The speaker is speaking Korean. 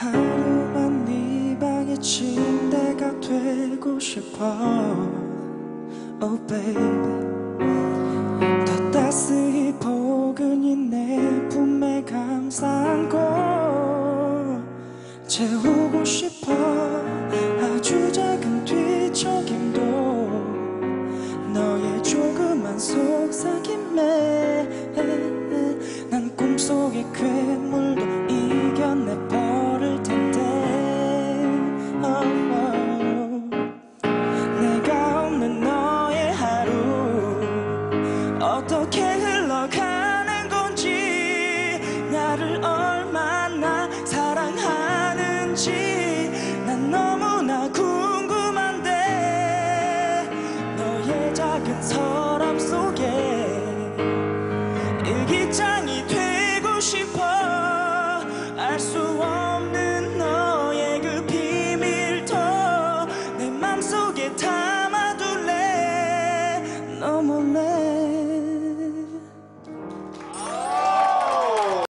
하루만 네 방의 침대가 되고 싶어. Oh baby. 더 따스히 포근히 내 품에 감싸고 채우고 싶어. 아주 작은 뒤척임도 너의 조그만 속삭임에 난 꿈속의 괴물도 어떻게 흘러가는 건지 나를 얼마나 사랑하는지 난 너무나 궁금한데 너의 작은 서랍 속에 일기장이 되고 싶어. 알 수 없는 너의 그 비밀도 내 맘속에 담아둘래? 너 몰래.